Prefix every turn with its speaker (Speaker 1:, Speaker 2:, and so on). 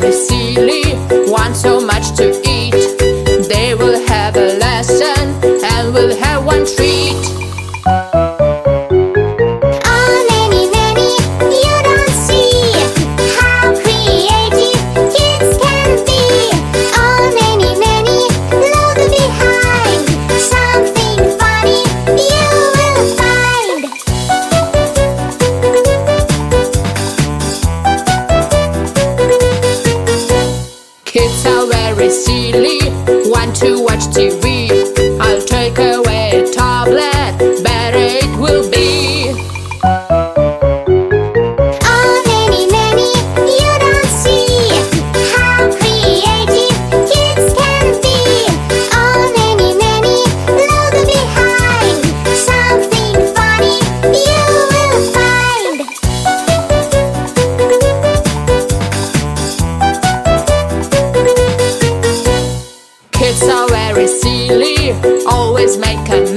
Speaker 1: the silly want so much to eat. They will have a very silly. Want to watch TV? I'll take so very silly, always make a